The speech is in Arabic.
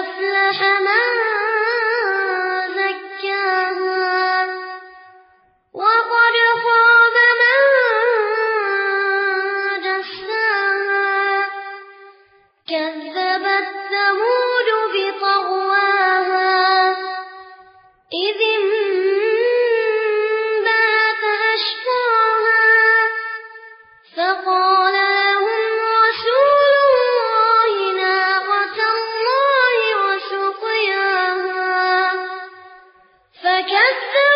أفلح من زكاها وقد خاب من دساها كذبت ثمود فكذب